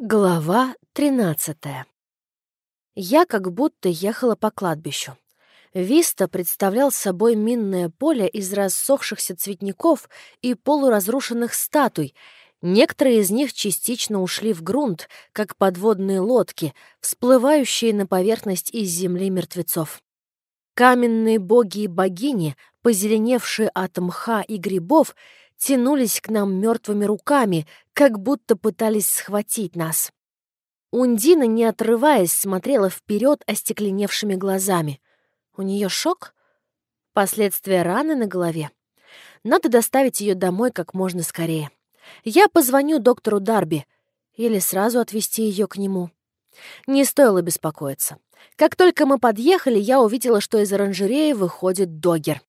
Глава 13 Я как будто ехала по кладбищу. Виста представлял собой минное поле из рассохшихся цветников и полуразрушенных статуй. Некоторые из них частично ушли в грунт, как подводные лодки, всплывающие на поверхность из земли мертвецов. Каменные боги и богини, позеленевшие от мха и грибов, тянулись к нам мертвыми руками, как будто пытались схватить нас. Ундина, не отрываясь, смотрела вперед остекленевшими глазами. У нее шок? Последствия раны на голове. Надо доставить ее домой как можно скорее. Я позвоню доктору Дарби или сразу отвезти ее к нему. Не стоило беспокоиться. Как только мы подъехали, я увидела, что из оранжереи выходит Догер.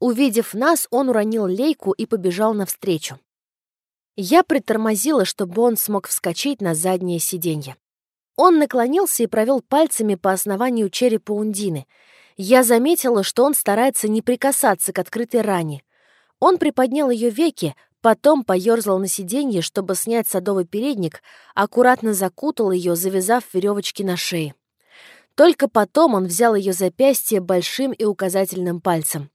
Увидев нас, он уронил лейку и побежал навстречу. Я притормозила, чтобы он смог вскочить на заднее сиденье. Он наклонился и провел пальцами по основанию черепа Ундины. Я заметила, что он старается не прикасаться к открытой ране. Он приподнял ее веки, потом поерзал на сиденье, чтобы снять садовый передник, аккуратно закутал ее, завязав веревочки на шее. Только потом он взял ее запястье большим и указательным пальцем.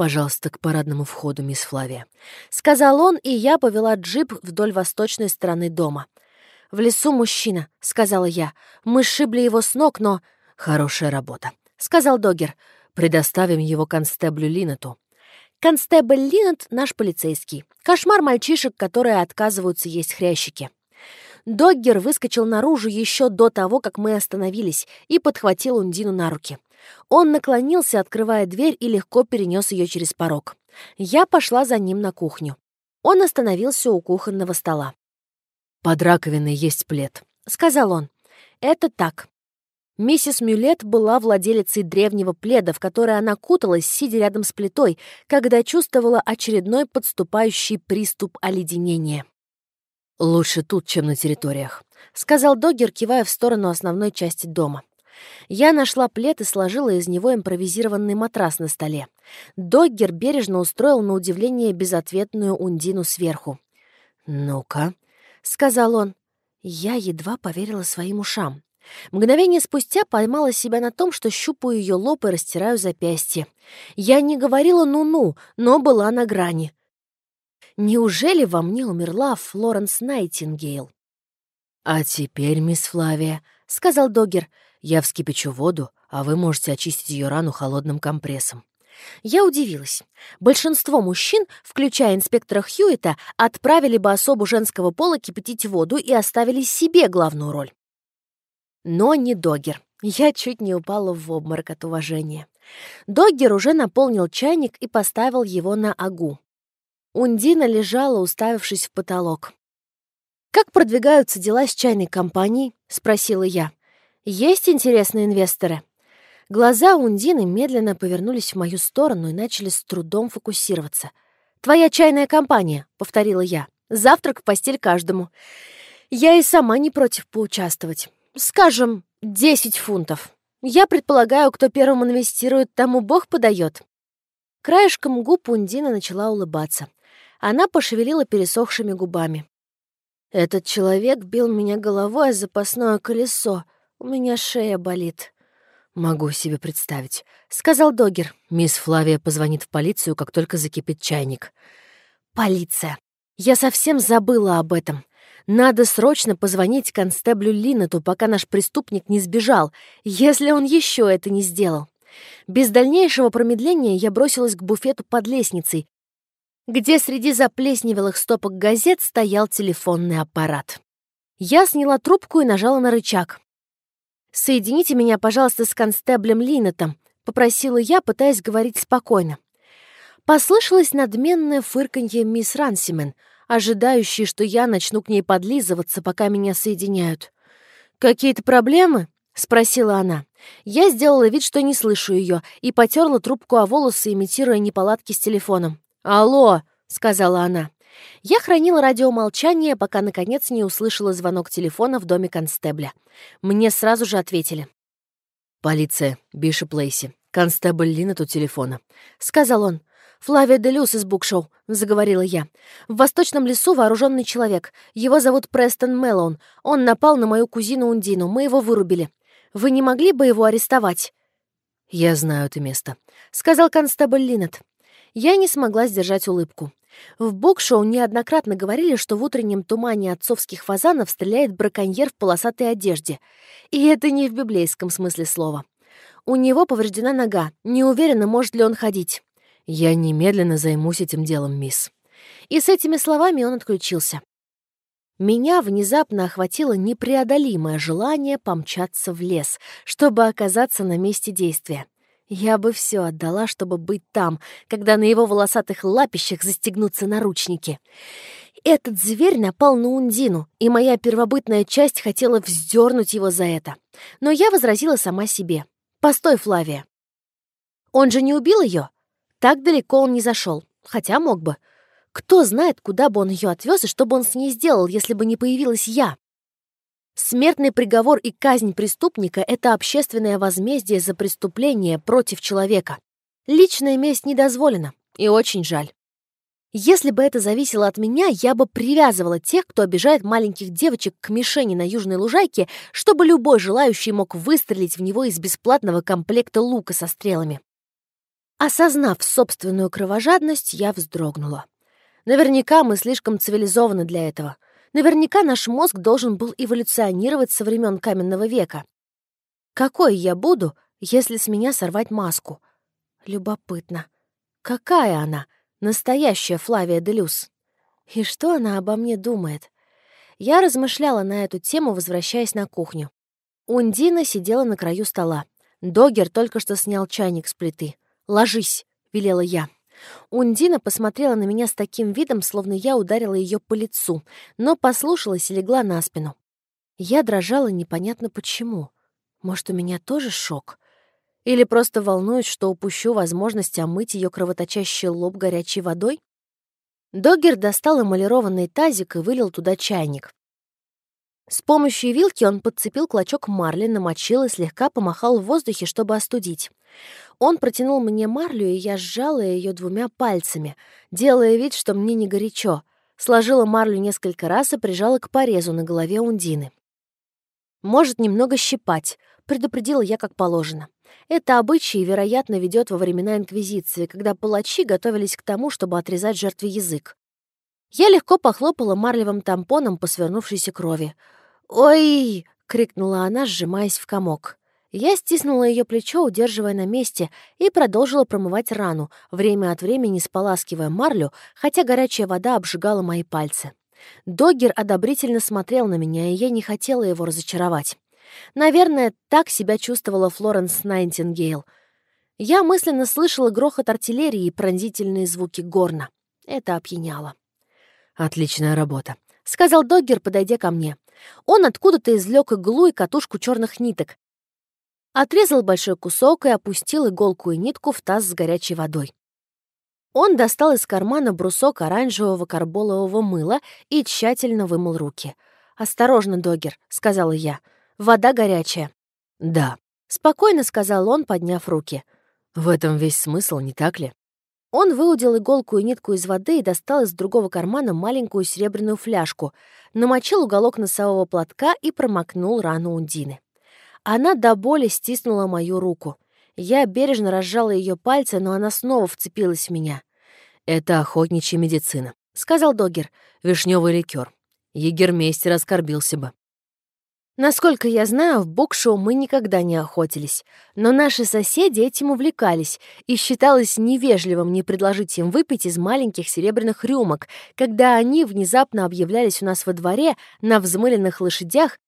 «Пожалуйста, к парадному входу, мисс Флавия», — сказал он, и я повела джип вдоль восточной стороны дома. «В лесу мужчина», — сказала я. «Мы сшибли его с ног, но...» «Хорошая работа», — сказал Догер. «Предоставим его констеблю Линнету». Констебль Линнет — наш полицейский. Кошмар мальчишек, которые отказываются есть хрящики. Доггер выскочил наружу еще до того, как мы остановились, и подхватил Ундину на руки. Он наклонился, открывая дверь, и легко перенес ее через порог. Я пошла за ним на кухню. Он остановился у кухонного стола. «Под раковиной есть плед», — сказал он. «Это так». Миссис Мюлет была владелицей древнего пледа, в который она куталась, сидя рядом с плитой, когда чувствовала очередной подступающий приступ оледенения. «Лучше тут, чем на территориях», — сказал Доггер, кивая в сторону основной части дома. Я нашла плед и сложила из него импровизированный матрас на столе. Доггер бережно устроил на удивление безответную Ундину сверху. «Ну-ка», — сказал он. Я едва поверила своим ушам. Мгновение спустя поймала себя на том, что щупаю ее лоб и растираю запястье. Я не говорила «ну-ну», но была на грани. Неужели во мне умерла Флоренс Найтингейл? «А теперь, мисс Флавия», — сказал Догер, я вскипячу воду, а вы можете очистить ее рану холодным компрессом. Я удивилась. Большинство мужчин, включая инспектора Хьюита, отправили бы особу женского пола кипятить воду и оставили себе главную роль. Но не Догер. Я чуть не упала в обморок от уважения. Доггер уже наполнил чайник и поставил его на агу. Ундина лежала, уставившись в потолок. «Как продвигаются дела с чайной компанией?» — спросила я. Есть интересные инвесторы?» Глаза Ундины медленно повернулись в мою сторону и начали с трудом фокусироваться. «Твоя чайная компания», — повторила я. «Завтрак в постель каждому. Я и сама не против поучаствовать. Скажем, 10 фунтов. Я предполагаю, кто первым инвестирует, тому Бог подает». Краешком губ Ундина начала улыбаться. Она пошевелила пересохшими губами. «Этот человек бил меня головой о запасное колесо», у меня шея болит». «Могу себе представить», — сказал Догер. «Мисс Флавия позвонит в полицию, как только закипит чайник». «Полиция! Я совсем забыла об этом. Надо срочно позвонить констеблю Линнету, пока наш преступник не сбежал, если он еще это не сделал». Без дальнейшего промедления я бросилась к буфету под лестницей, где среди заплесневелых стопок газет стоял телефонный аппарат. Я сняла трубку и нажала на рычаг. «Соедините меня, пожалуйста, с констеблем Линнетом», — попросила я, пытаясь говорить спокойно. Послышалось надменное фырканье мисс Рансимен, ожидающей, что я начну к ней подлизываться, пока меня соединяют. «Какие-то проблемы?» — спросила она. Я сделала вид, что не слышу ее, и потерла трубку о волосы, имитируя неполадки с телефоном. «Алло!» — сказала она. Я хранила радиомолчание, пока, наконец, не услышала звонок телефона в доме констебля. Мне сразу же ответили. «Полиция, Бишоп Лейси. Констебль Линнет у телефона», — сказал он. «Флавия Делюс из Букшоу», — заговорила я. «В Восточном лесу вооруженный человек. Его зовут Престон Меллоун. Он напал на мою кузину Ундину. Мы его вырубили. Вы не могли бы его арестовать?» «Я знаю это место», — сказал констебль Линнет. Я не смогла сдержать улыбку. В Букшоу неоднократно говорили, что в утреннем тумане отцовских фазанов стреляет браконьер в полосатой одежде. И это не в библейском смысле слова. У него повреждена нога. Не уверена, может ли он ходить. «Я немедленно займусь этим делом, мисс». И с этими словами он отключился. Меня внезапно охватило непреодолимое желание помчаться в лес, чтобы оказаться на месте действия. Я бы все отдала, чтобы быть там, когда на его волосатых лапищах застегнутся наручники. Этот зверь напал на Ундину, и моя первобытная часть хотела вздернуть его за это. Но я возразила сама себе. «Постой, Флавия. Он же не убил ее? Так далеко он не зашел, хотя мог бы. Кто знает, куда бы он ее отвез и что бы он с ней сделал, если бы не появилась я? Смертный приговор и казнь преступника — это общественное возмездие за преступление против человека. Личная месть не дозволена, и очень жаль. Если бы это зависело от меня, я бы привязывала тех, кто обижает маленьких девочек к мишени на южной лужайке, чтобы любой желающий мог выстрелить в него из бесплатного комплекта лука со стрелами. Осознав собственную кровожадность, я вздрогнула. Наверняка мы слишком цивилизованы для этого. Наверняка наш мозг должен был эволюционировать со времен каменного века. Какой я буду, если с меня сорвать маску? Любопытно. Какая она, настоящая Флавия Делюс? И что она обо мне думает? Я размышляла на эту тему, возвращаясь на кухню. Ундина сидела на краю стола. Догер только что снял чайник с плиты. «Ложись», — велела я. Ундина посмотрела на меня с таким видом, словно я ударила ее по лицу, но послушалась и легла на спину. Я дрожала непонятно почему. Может, у меня тоже шок? Или просто волнуюсь, что упущу возможность омыть ее кровоточащий лоб горячей водой? Догер достал эмалированный тазик и вылил туда чайник. С помощью вилки он подцепил клочок марли, намочил и слегка помахал в воздухе, чтобы остудить. Он протянул мне марлю, и я сжала ее двумя пальцами, делая вид, что мне не горячо. Сложила марлю несколько раз и прижала к порезу на голове Ундины. «Может, немного щипать», — предупредила я как положено. Это обычай, вероятно, ведет во времена Инквизиции, когда палачи готовились к тому, чтобы отрезать жертве язык. Я легко похлопала марлевым тампоном по свернувшейся крови. «Ой!» — крикнула она, сжимаясь в комок. Я стиснула ее плечо, удерживая на месте, и продолжила промывать рану, время от времени споласкивая марлю, хотя горячая вода обжигала мои пальцы. Доггер одобрительно смотрел на меня, и я не хотела его разочаровать. Наверное, так себя чувствовала Флоренс Найтингейл. Я мысленно слышала грохот артиллерии и пронзительные звуки горна. Это опьяняло. «Отличная работа», — сказал Доггер, подойдя ко мне. Он откуда-то извлек иглу и катушку черных ниток. Отрезал большой кусок и опустил иголку и нитку в таз с горячей водой. Он достал из кармана брусок оранжевого карболового мыла и тщательно вымыл руки. «Осторожно, Догер», — сказала я. «Вода горячая». «Да», — спокойно сказал он, подняв руки. «В этом весь смысл, не так ли?» Он выудил иголку и нитку из воды и достал из другого кармана маленькую серебряную фляжку, намочил уголок носового платка и промокнул рану Ундины. Она до боли стиснула мою руку. Я бережно разжала ее пальцы, но она снова вцепилась в меня. «Это охотничья медицина», — сказал Догер. «Вишневый ликер. Егермейстер оскорбился бы». Насколько я знаю, в Букшоу мы никогда не охотились, но наши соседи этим увлекались, и считалось невежливым не предложить им выпить из маленьких серебряных рюмок, когда они внезапно объявлялись у нас во дворе на взмыленных лошадях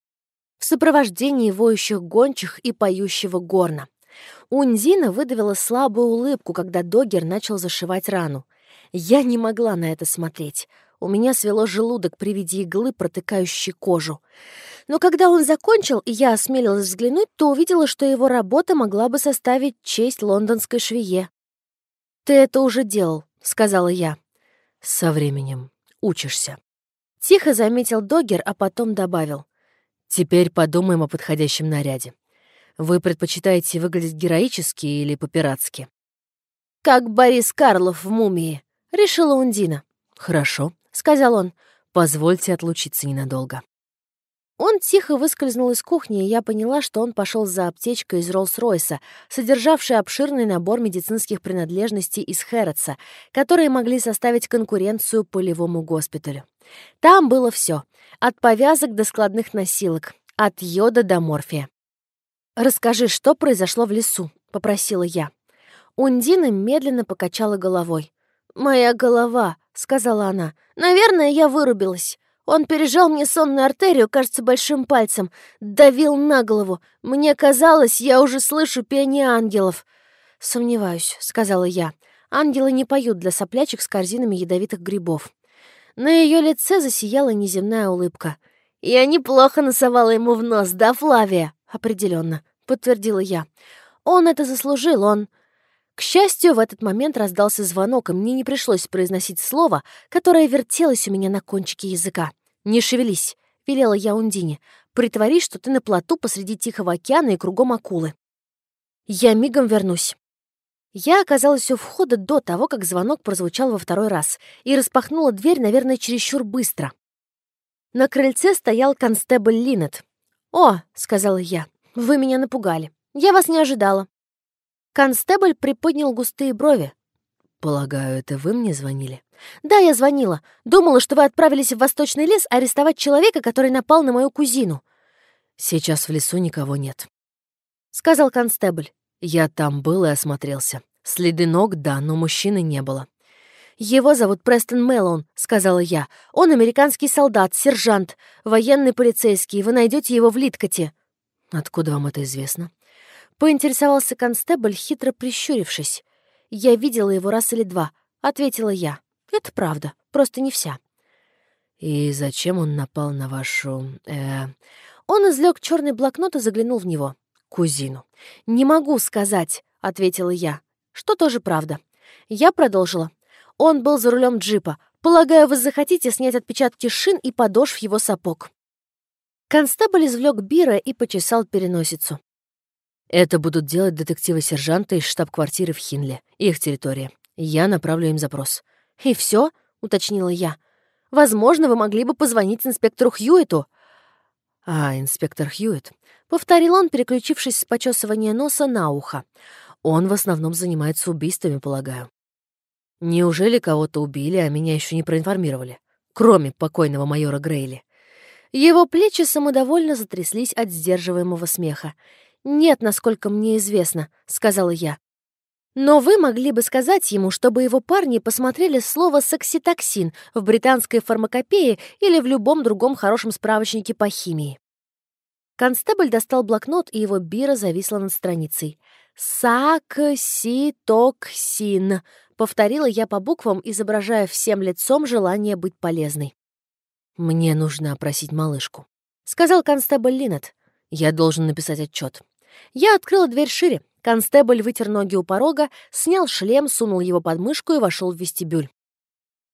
в сопровождении воющих гончих и поющего горна. Унзина выдавила слабую улыбку, когда Догер начал зашивать рану. Я не могла на это смотреть. У меня свело желудок при виде иглы, протыкающей кожу. Но когда он закончил, и я осмелилась взглянуть, то увидела, что его работа могла бы составить честь лондонской швее. «Ты это уже делал», — сказала я. «Со временем. Учишься». Тихо заметил Догер, а потом добавил. «Теперь подумаем о подходящем наряде. Вы предпочитаете выглядеть героически или по-пиратски?» как Борис Карлов в «Мумии», — решила Ундина. «Хорошо», — сказал он. «Позвольте отлучиться ненадолго». Он тихо выскользнул из кухни, и я поняла, что он пошел за аптечкой из Роллс-Ройса, содержавшей обширный набор медицинских принадлежностей из Хэрротса, которые могли составить конкуренцию полевому госпиталю. Там было все, от повязок до складных носилок, от йода до морфия. «Расскажи, что произошло в лесу?» — попросила я. Ундина медленно покачала головой. «Моя голова», — сказала она. «Наверное, я вырубилась. Он пережал мне сонную артерию, кажется, большим пальцем, давил на голову. Мне казалось, я уже слышу пение ангелов. «Сомневаюсь», — сказала я. «Ангелы не поют для соплячек с корзинами ядовитых грибов». На ее лице засияла неземная улыбка. «Я неплохо носовала ему в нос, да, Флавия?» «Определенно», — подтвердила я. «Он это заслужил, он...» К счастью, в этот момент раздался звонок, и мне не пришлось произносить слово, которое вертелось у меня на кончике языка. «Не шевелись», — велела я Ундине. «Притворись, что ты на плоту посреди Тихого океана и кругом акулы». «Я мигом вернусь». Я оказалась у входа до того, как звонок прозвучал во второй раз, и распахнула дверь, наверное, чересчур быстро. На крыльце стоял констебль Линнет. «О», — сказала я, — «вы меня напугали. Я вас не ожидала». Констебль приподнял густые брови. «Полагаю, это вы мне звонили?» «Да, я звонила. Думала, что вы отправились в Восточный лес арестовать человека, который напал на мою кузину». «Сейчас в лесу никого нет», — сказал констебль. «Я там был и осмотрелся. Следы ног, да, но мужчины не было». «Его зовут Престон Мэллоун», — сказала я. «Он американский солдат, сержант, военный полицейский. Вы найдете его в Литкоте». «Откуда вам это известно?» Поинтересовался констебль, хитро прищурившись. «Я видела его раз или два», — ответила я. «Это правда, просто не вся». «И зачем он напал на вашу... Э... Он извлек черный блокнот и заглянул в него. «Кузину». «Не могу сказать», — ответила я. Что тоже правда. Я продолжила. Он был за рулем джипа. Полагаю, вы захотите снять отпечатки шин и подошв его сапог. Констебль извлек бира и почесал переносицу. Это будут делать детективы-сержанты из штаб-квартиры в Хинле, их территория. Я направлю им запрос. «И все? уточнила я. «Возможно, вы могли бы позвонить инспектору Хьюиту». «А, инспектор Хьюит», — повторил он, переключившись с почесывания носа на ухо. «Он в основном занимается убийствами, полагаю». «Неужели кого-то убили, а меня еще не проинформировали? Кроме покойного майора Грейли». Его плечи самодовольно затряслись от сдерживаемого смеха. «Нет, насколько мне известно», — сказала я. «Но вы могли бы сказать ему, чтобы его парни посмотрели слово «сакситоксин» в британской фармакопее или в любом другом хорошем справочнике по химии». Констебль достал блокнот, и его Biro зависла над страницей. «Сакситоксин», — повторила я по буквам, изображая всем лицом желание быть полезной. «Мне нужно опросить малышку», — сказал констебль Линнет. «Я должен написать отчет. Я открыла дверь шире. Констебль вытер ноги у порога, снял шлем, сунул его под мышку и вошел в вестибюль.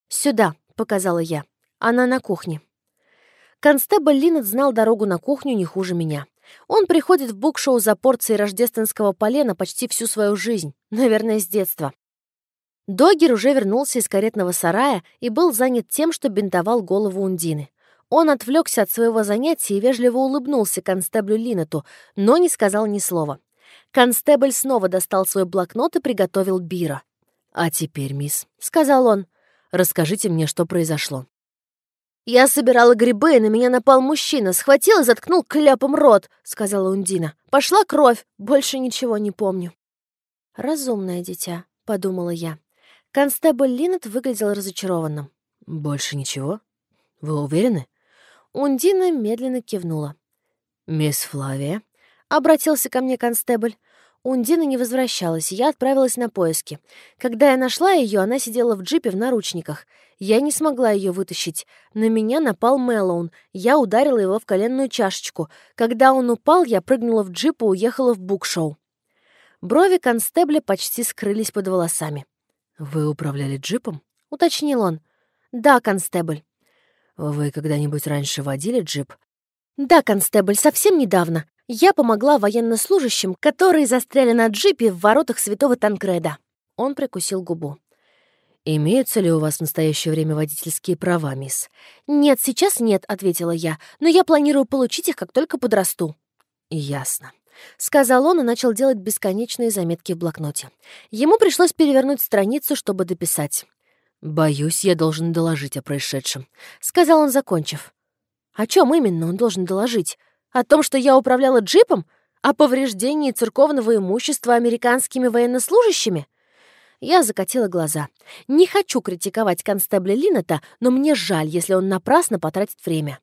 «Сюда», — показала я. «Она на кухне». Констебль Линнет знал дорогу на кухню не хуже меня. Он приходит в букшоу за порцией рождественского полена почти всю свою жизнь, наверное, с детства. Догер уже вернулся из каретного сарая и был занят тем, что бинтовал голову Ундины. Он отвлекся от своего занятия и вежливо улыбнулся констеблю Линнету, но не сказал ни слова. Констебль снова достал свой блокнот и приготовил бира. «А теперь, мисс», — сказал он, — «расскажите мне, что произошло». «Я собирала грибы, и на меня напал мужчина, схватил и заткнул кляпом рот», — сказала Ундина. «Пошла кровь, больше ничего не помню». «Разумное дитя», — подумала я. Констебль Линнет выглядел разочарованным. «Больше ничего? Вы уверены?» Ундина медленно кивнула. «Мисс Флавия?» — обратился ко мне констебль. Ундина не возвращалась, я отправилась на поиски. Когда я нашла ее, она сидела в джипе в наручниках. Я не смогла ее вытащить. На меня напал Мэллоун. Я ударила его в коленную чашечку. Когда он упал, я прыгнула в джип и уехала в букшоу. Брови констебля почти скрылись под волосами. «Вы управляли джипом?» — уточнил он. «Да, констебль». «Вы когда-нибудь раньше водили джип?» «Да, констебль, совсем недавно. Я помогла военнослужащим, которые застряли на джипе в воротах Святого Танкреда». Он прикусил губу. «Имеются ли у вас в настоящее время водительские права, мисс?» «Нет, сейчас нет», — ответила я, «но я планирую получить их, как только подрасту». «Ясно», — сказал он и начал делать бесконечные заметки в блокноте. Ему пришлось перевернуть страницу, чтобы дописать. «Боюсь, я должен доложить о происшедшем», — сказал он, закончив. «О чем именно он должен доложить? О том, что я управляла джипом? О повреждении церковного имущества американскими военнослужащими?» Я закатила глаза. Не хочу критиковать констебля Лината, но мне жаль, если он напрасно потратит время.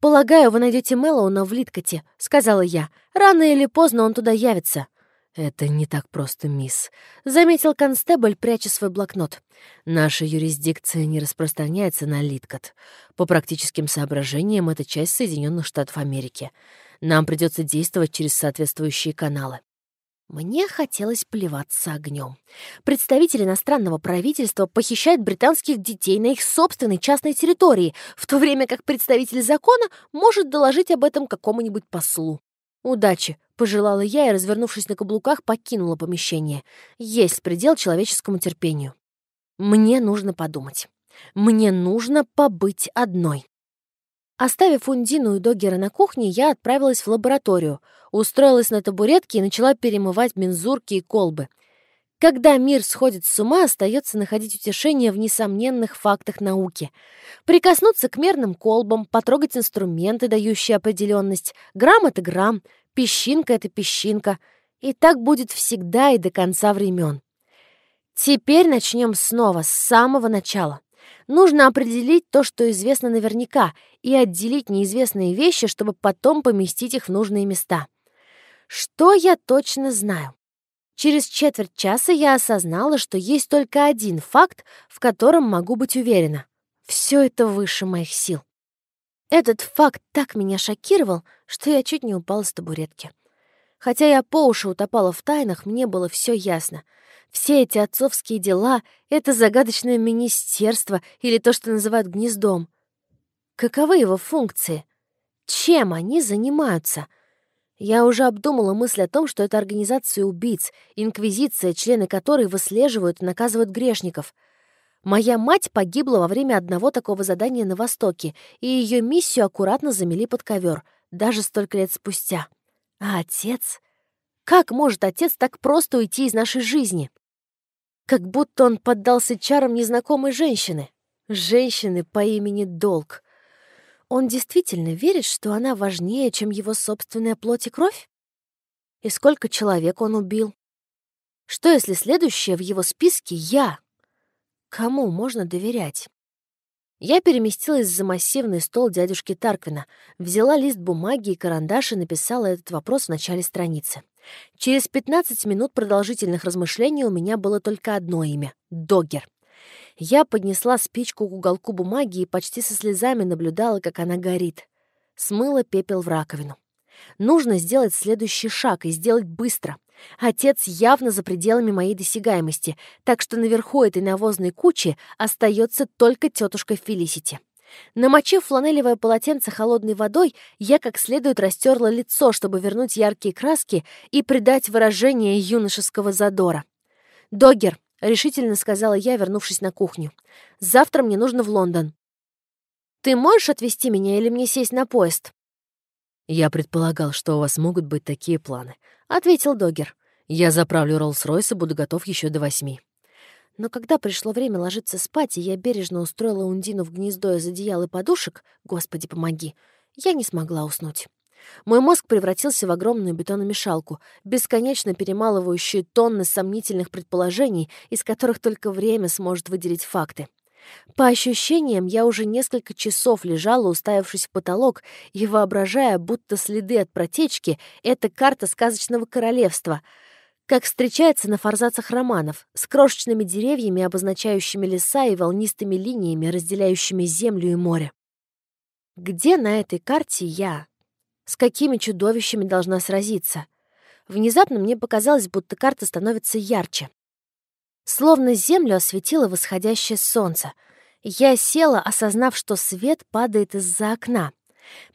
«Полагаю, вы найдете Мэллоуна в Литкоте», — сказала я. «Рано или поздно он туда явится». «Это не так просто, мисс», — заметил констебль, пряча свой блокнот. «Наша юрисдикция не распространяется на Литкот. По практическим соображениям, это часть Соединенных Штатов Америки. Нам придется действовать через соответствующие каналы. Мне хотелось плеваться огнем. Представитель иностранного правительства похищает британских детей на их собственной частной территории, в то время как представитель закона может доложить об этом какому-нибудь послу. «Удачи!» — пожелала я и, развернувшись на каблуках, покинула помещение. Есть предел человеческому терпению. Мне нужно подумать. Мне нужно побыть одной. Оставив Ундину и Догера на кухне, я отправилась в лабораторию, устроилась на табуретке и начала перемывать мензурки и колбы. Когда мир сходит с ума, остается находить утешение в несомненных фактах науки. Прикоснуться к мерным колбам, потрогать инструменты, дающие определенность. Грамм — это грамм, песчинка — это песчинка. И так будет всегда и до конца времен. Теперь начнем снова, с самого начала. Нужно определить то, что известно наверняка, и отделить неизвестные вещи, чтобы потом поместить их в нужные места. Что я точно знаю? Через четверть часа я осознала, что есть только один факт, в котором могу быть уверена. Все это выше моих сил. Этот факт так меня шокировал, что я чуть не упала с табуретки. Хотя я по уши утопала в тайнах, мне было все ясно. Все эти отцовские дела — это загадочное министерство или то, что называют гнездом. Каковы его функции? Чем они занимаются — я уже обдумала мысль о том, что это организация убийц, инквизиция, члены которой выслеживают и наказывают грешников. Моя мать погибла во время одного такого задания на Востоке, и ее миссию аккуратно замели под ковер, даже столько лет спустя. А отец? Как может отец так просто уйти из нашей жизни? Как будто он поддался чарам незнакомой женщины. Женщины по имени Долг — он действительно верит, что она важнее, чем его собственная плоть и кровь? И сколько человек он убил? Что, если следующее в его списке я? Кому можно доверять? Я переместилась за массивный стол дядюшки Тарквина, взяла лист бумаги и карандаш и написала этот вопрос в начале страницы. Через 15 минут продолжительных размышлений у меня было только одно имя — Догер. Я поднесла спичку к уголку бумаги и почти со слезами наблюдала, как она горит. Смыла пепел в раковину. Нужно сделать следующий шаг и сделать быстро. Отец явно за пределами моей досягаемости, так что наверху этой навозной кучи остается только тетушка Фелисити. Намочив фланелевое полотенце холодной водой, я как следует растерла лицо, чтобы вернуть яркие краски и придать выражение юношеского задора. «Догер, — решительно сказала я, вернувшись на кухню. «Завтра мне нужно в Лондон. Ты можешь отвезти меня или мне сесть на поезд?» «Я предполагал, что у вас могут быть такие планы», — ответил Догер. «Я заправлю Роллс-Ройс и буду готов еще до восьми». Но когда пришло время ложиться спать, и я бережно устроила Ундину в гнездо из одеял и подушек, господи, помоги, я не смогла уснуть. Мой мозг превратился в огромную бетономешалку, бесконечно перемалывающую тонны сомнительных предположений, из которых только время сможет выделить факты. По ощущениям, я уже несколько часов лежала, уставившись в потолок и воображая, будто следы от протечки — это карта сказочного королевства, как встречается на форзацах романов, с крошечными деревьями, обозначающими леса и волнистыми линиями, разделяющими землю и море. Где на этой карте я, с какими чудовищами должна сразиться. Внезапно мне показалось, будто карта становится ярче. Словно землю осветило восходящее солнце. Я села, осознав, что свет падает из-за окна.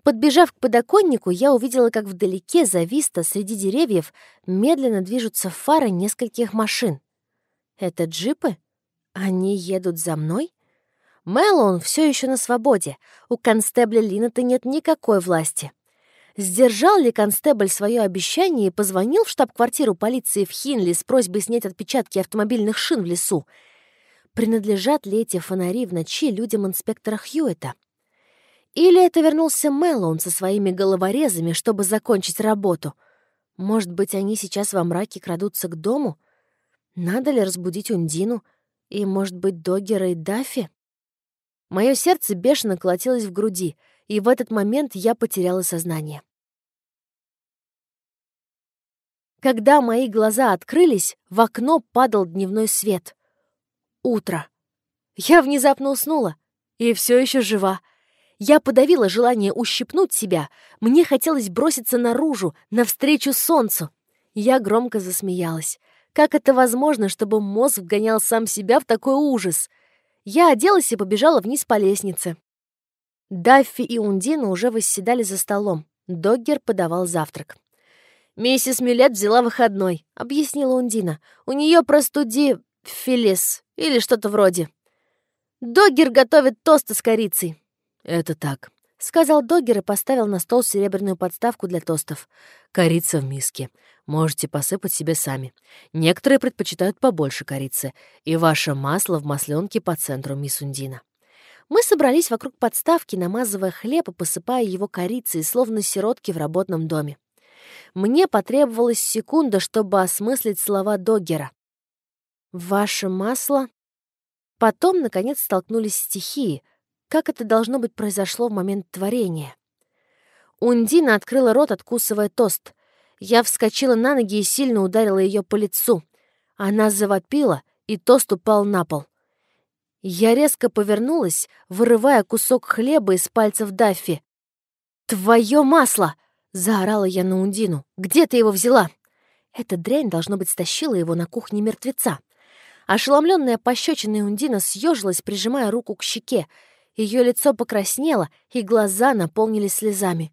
Подбежав к подоконнику, я увидела, как вдалеке, за виста, среди деревьев, медленно движутся фары нескольких машин. Это джипы? Они едут за мной? Мэллоун все еще на свободе. У констебля Лината нет никакой власти. Сдержал ли констебль свое обещание и позвонил в штаб-квартиру полиции в Хинли с просьбой снять отпечатки автомобильных шин в лесу? Принадлежат ли эти фонари в ночи людям инспектора Хьюэта? Или это вернулся Мэллоун со своими головорезами, чтобы закончить работу? Может быть, они сейчас во мраке крадутся к дому? Надо ли разбудить Ундину? И, может быть, Доггера и Даффи? Мое сердце бешено колотилось в груди, и в этот момент я потеряла сознание. Когда мои глаза открылись, в окно падал дневной свет. Утро. Я внезапно уснула и все еще жива. Я подавила желание ущипнуть себя. Мне хотелось броситься наружу, навстречу солнцу. Я громко засмеялась. Как это возможно, чтобы мозг вгонял сам себя в такой ужас? Я оделась и побежала вниз по лестнице. Даффи и Ундина уже восседали за столом. Доггер подавал завтрак. «Миссис Мюлет взяла выходной», — объяснила Ундина. «У нее простуди... филис или что-то вроде. Доггер готовит тосты с корицей. «Это так», — сказал Доггер и поставил на стол серебряную подставку для тостов. «Корица в миске. Можете посыпать себе сами. Некоторые предпочитают побольше корицы. И ваше масло в масленке по центру, мисс Ундина». Мы собрались вокруг подставки, намазывая хлеб и посыпая его корицей, словно сиротки в работном доме. Мне потребовалась секунда, чтобы осмыслить слова Доггера. «Ваше масло...» Потом, наконец, столкнулись стихии — как это должно быть произошло в момент творения? Ундина открыла рот, откусывая тост. Я вскочила на ноги и сильно ударила ее по лицу. Она завопила, и тост упал на пол. Я резко повернулась, вырывая кусок хлеба из пальцев Даффи. «Твое масло!» — заорала я на Ундину. «Где ты его взяла?» Эта дрянь, должно быть, стащила его на кухне мертвеца. Ошеломленная пощечиной Ундина съежилась, прижимая руку к щеке. Ее лицо покраснело, и глаза наполнились слезами.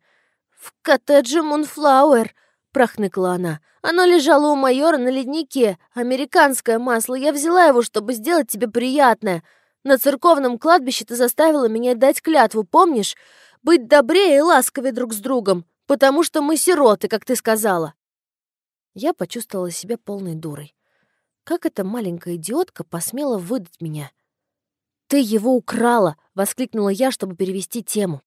«В коттедже Мунфлауэр!» — прохныкала она. «Оно лежало у майора на леднике. Американское масло. Я взяла его, чтобы сделать тебе приятное. На церковном кладбище ты заставила меня дать клятву, помнишь? Быть добрее и ласковее друг с другом, потому что мы сироты, как ты сказала». Я почувствовала себя полной дурой. Как эта маленькая идиотка посмела выдать меня? «Ты его украла!» — воскликнула я, чтобы перевести тему.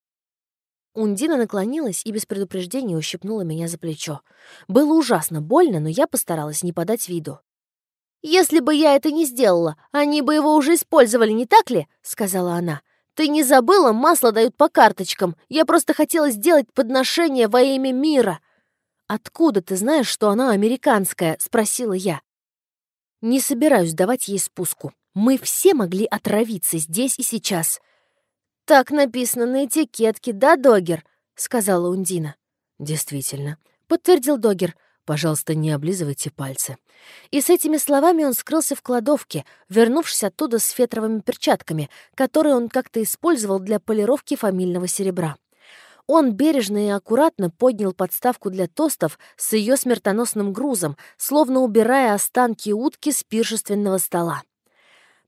Ундина наклонилась и без предупреждения ущипнула меня за плечо. Было ужасно больно, но я постаралась не подать виду. «Если бы я это не сделала, они бы его уже использовали, не так ли?» — сказала она. «Ты не забыла, масло дают по карточкам. Я просто хотела сделать подношение во имя мира». «Откуда ты знаешь, что она американская?» — спросила я. «Не собираюсь давать ей спуску. Мы все могли отравиться здесь и сейчас. «Так написано на этикетке, да, Догер?» — сказала Ундина. «Действительно», — подтвердил Догер. «Пожалуйста, не облизывайте пальцы». И с этими словами он скрылся в кладовке, вернувшись оттуда с фетровыми перчатками, которые он как-то использовал для полировки фамильного серебра. Он бережно и аккуратно поднял подставку для тостов с ее смертоносным грузом, словно убирая останки утки с пиршественного стола.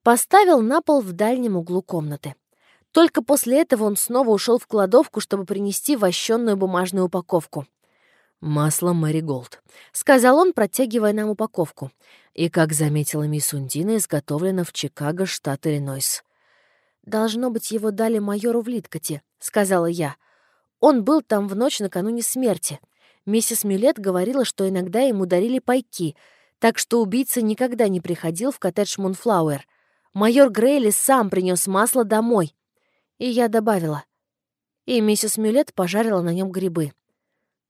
Поставил на пол в дальнем углу комнаты. Только после этого он снова ушел в кладовку, чтобы принести вощенную бумажную упаковку. «Масло Мэриголд», — сказал он, протягивая нам упаковку. «И, как заметила мисс Ундина, изготовлено в Чикаго, штат Иллинойс». «Должно быть, его дали майору в Литкоте», — сказала я. «Он был там в ночь накануне смерти. Миссис Мюлет говорила, что иногда ему дарили пайки, так что убийца никогда не приходил в коттедж Мунфлауэр. Майор Грейли сам принес масло домой. И я добавила. И миссис Мюлет пожарила на нем грибы.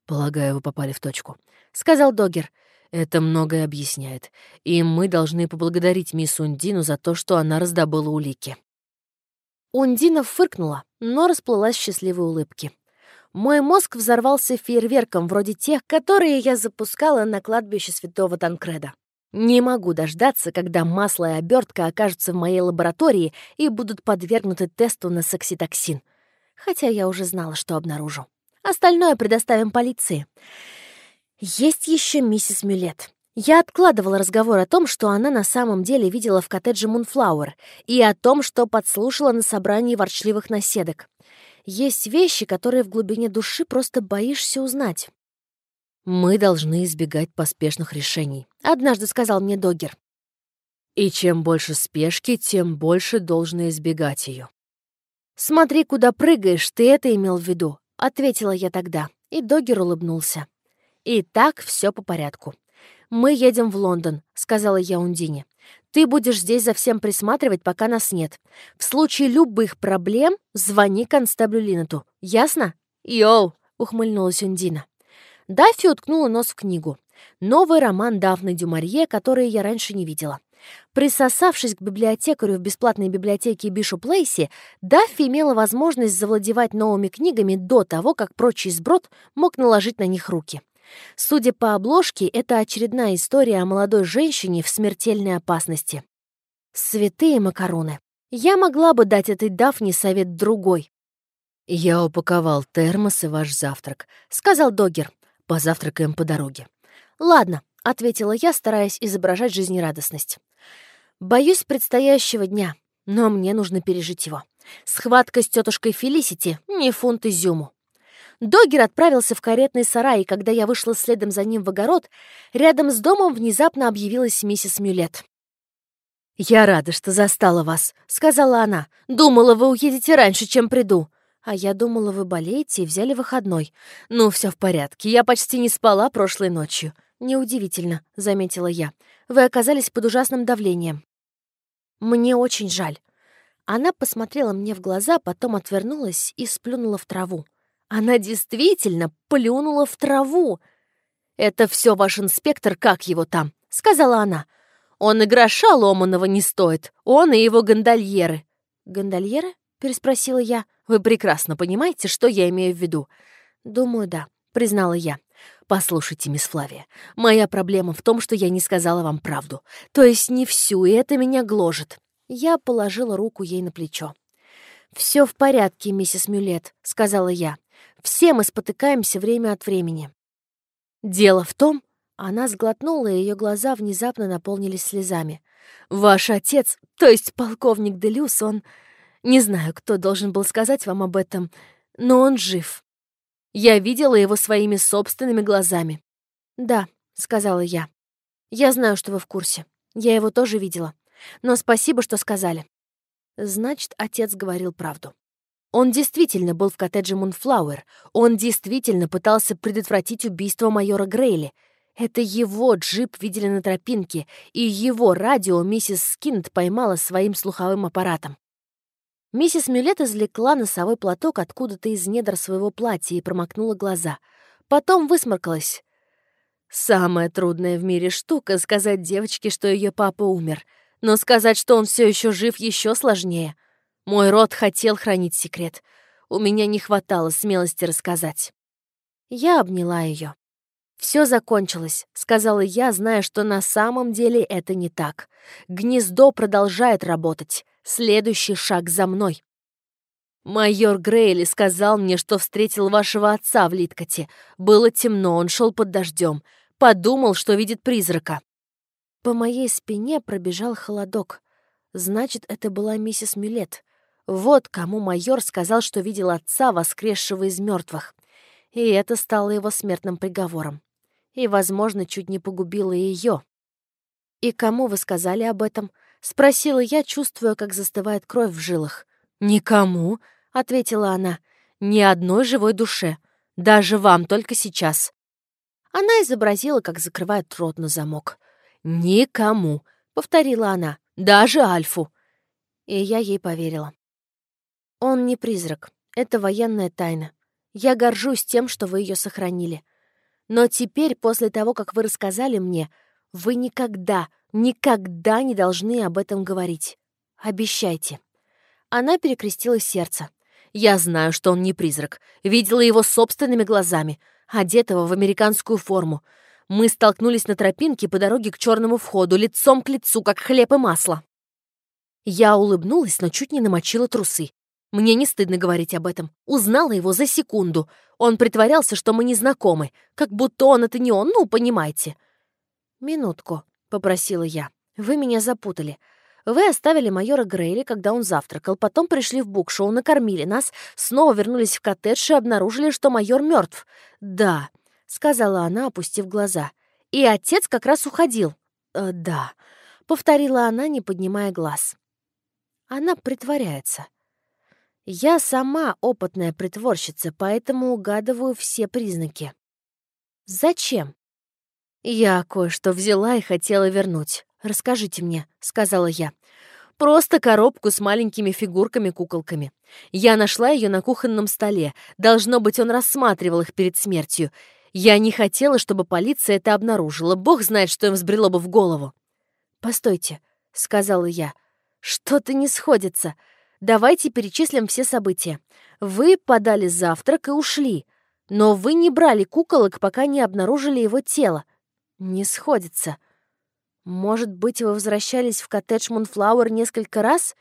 «Полагаю, вы попали в точку», — сказал Догер. «Это многое объясняет, и мы должны поблагодарить мисс Ундину за то, что она раздобыла улики». Ундина фыркнула, но расплылась счастливой улыбке. Мой мозг взорвался фейерверком, вроде тех, которые я запускала на кладбище святого Танкреда. Не могу дождаться, когда масло и обертка окажутся в моей лаборатории и будут подвергнуты тесту на сакситоксин. Хотя я уже знала, что обнаружу. Остальное предоставим полиции. Есть еще миссис Мюлет. Я откладывала разговор о том, что она на самом деле видела в коттедже Мунфлауэр, и о том, что подслушала на собрании ворчливых наседок. Есть вещи, которые в глубине души просто боишься узнать. «Мы должны избегать поспешных решений», — однажды сказал мне Догер. «И чем больше спешки, тем больше должно избегать ее. «Смотри, куда прыгаешь, ты это имел в виду», — ответила я тогда, и Догер улыбнулся. «И так все по порядку. «Мы едем в Лондон», — сказала я Ундине. «Ты будешь здесь за всем присматривать, пока нас нет. В случае любых проблем звони констеблю Линнету. Ясно?» «Йоу!» — ухмыльнулась Ундина. Даффи уткнула нос в книгу. Новый роман Дафны Дюмарье, который я раньше не видела. Присосавшись к библиотекарю в бесплатной библиотеке Бишу Плейси, Даффи имела возможность завладевать новыми книгами до того, как прочий сброд мог наложить на них руки. Судя по обложке, это очередная история о молодой женщине в смертельной опасности. Святые макароны. Я могла бы дать этой Дафне совет другой. «Я упаковал термос и ваш завтрак», — сказал Догер. «Позавтракаем по дороге». «Ладно», — ответила я, стараясь изображать жизнерадостность. «Боюсь предстоящего дня, но мне нужно пережить его. Схватка с тетушкой Фелисити — не фунт изюму. Догер отправился в каретный сарай, и когда я вышла следом за ним в огород, рядом с домом внезапно объявилась миссис Мюлет. «Я рада, что застала вас», — сказала она. «Думала, вы уедете раньше, чем приду». «А я думала, вы болеете и взяли выходной». «Ну, все в порядке. Я почти не спала прошлой ночью». «Неудивительно», — заметила я. «Вы оказались под ужасным давлением». «Мне очень жаль». Она посмотрела мне в глаза, потом отвернулась и сплюнула в траву. Она действительно плюнула в траву. «Это все ваш инспектор, как его там?» — сказала она. «Он и гроша ломаного не стоит. Он и его гондольеры». «Гондольеры?» — переспросила я. «Вы прекрасно понимаете, что я имею в виду?» «Думаю, да», — признала я. «Послушайте, мисс Флавия, моя проблема в том, что я не сказала вам правду. То есть не всю, и это меня гложет». Я положила руку ей на плечо. «Все в порядке, миссис Мюлет», — сказала я. Все мы спотыкаемся время от времени. Дело в том, она сглотнула, и ее глаза внезапно наполнились слезами. «Ваш отец, то есть полковник Делюс, он... Не знаю, кто должен был сказать вам об этом, но он жив. Я видела его своими собственными глазами». «Да», — сказала я. «Я знаю, что вы в курсе. Я его тоже видела. Но спасибо, что сказали». Значит, отец говорил правду. Он действительно был в коттедже Мунфлауэр. Он действительно пытался предотвратить убийство майора Грейли. Это его джип видели на тропинке, и его радио миссис Скинт поймала своим слуховым аппаратом. Миссис Мюлет извлекла носовой платок откуда-то из недр своего платья и промокнула глаза. Потом высморкалась. Самая трудная в мире штука — сказать девочке, что ее папа умер. Но сказать, что он все еще жив, еще сложнее — мой род хотел хранить секрет. У меня не хватало смелости рассказать. Я обняла ее. «Все закончилось», — сказала я, зная, что на самом деле это не так. «Гнездо продолжает работать. Следующий шаг за мной». «Майор Грейли сказал мне, что встретил вашего отца в Литкоте. Было темно, он шел под дождем. Подумал, что видит призрака». По моей спине пробежал холодок. Значит, это была миссис Мюлет. Вот кому майор сказал, что видел отца, воскресшего из мертвых. И это стало его смертным приговором. И, возможно, чуть не погубило ее. «И кому вы сказали об этом?» — спросила я, чувствуя, как застывает кровь в жилах. «Никому», — ответила она, — «ни одной живой душе. Даже вам только сейчас». Она изобразила, как закрывает рот на замок. «Никому», — повторила она, — «даже Альфу». И я ей поверила. Он не призрак. Это военная тайна. Я горжусь тем, что вы ее сохранили. Но теперь, после того, как вы рассказали мне, вы никогда, никогда не должны об этом говорить. Обещайте. Она перекрестила сердце. Я знаю, что он не призрак. Видела его собственными глазами, одетого в американскую форму. Мы столкнулись на тропинке по дороге к черному входу, лицом к лицу, как хлеб и масло. Я улыбнулась, но чуть не намочила трусы. Мне не стыдно говорить об этом. Узнала его за секунду. Он притворялся, что мы не знакомы, как будто он — это не он, ну, понимаете. «Минутку», — попросила я. «Вы меня запутали. Вы оставили майора Грейли, когда он завтракал, потом пришли в букшоу, накормили нас, снова вернулись в коттедж и обнаружили, что майор мертв. Да, — сказала она, опустив глаза. «И отец как раз уходил». «Э, «Да», — повторила она, не поднимая глаз. Она притворяется. Я сама опытная притворщица, поэтому угадываю все признаки. «Зачем?» «Я кое-что взяла и хотела вернуть. Расскажите мне», — сказала я. «Просто коробку с маленькими фигурками-куколками. Я нашла ее на кухонном столе. Должно быть, он рассматривал их перед смертью. Я не хотела, чтобы полиция это обнаружила. Бог знает, что им взбрело бы в голову. «Постойте», — сказала я. «Что-то не сходится. Давайте перечислим все события. Вы подали завтрак и ушли. Но вы не брали куколок, пока не обнаружили его тело. Не сходится. Может быть, вы возвращались в коттедж Мунфлауэр несколько раз?»